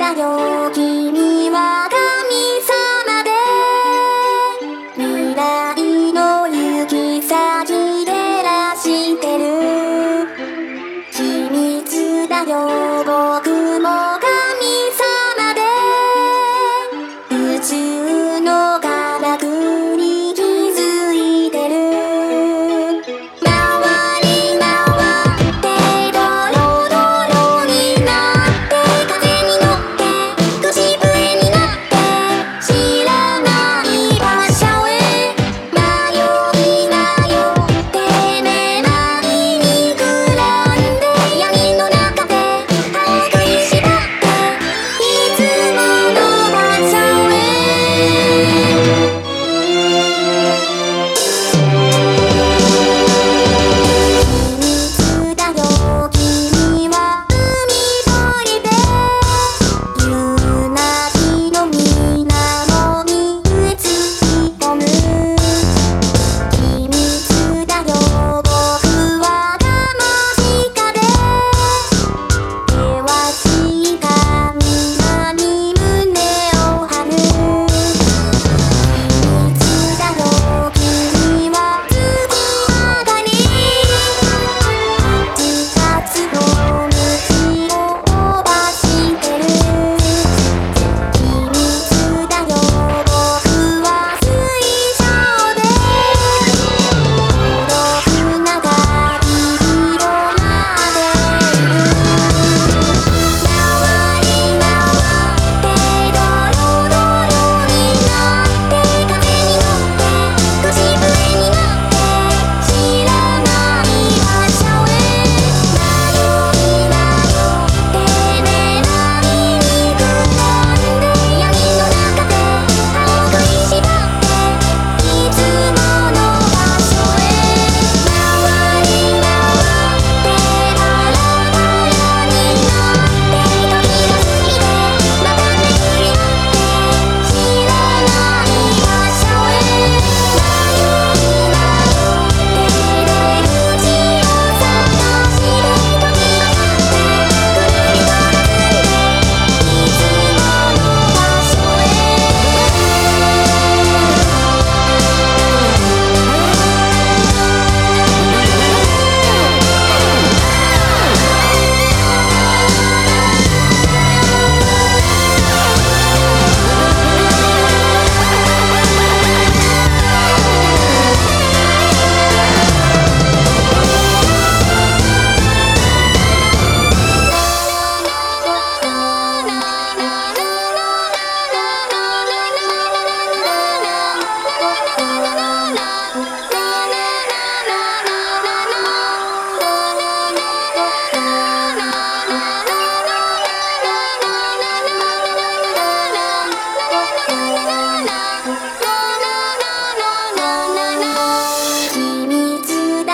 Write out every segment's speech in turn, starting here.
だよ君は神様で。未来の行き先照らしてる。秘密だよ僕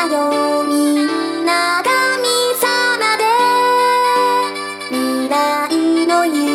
みんなさまで未来の夢。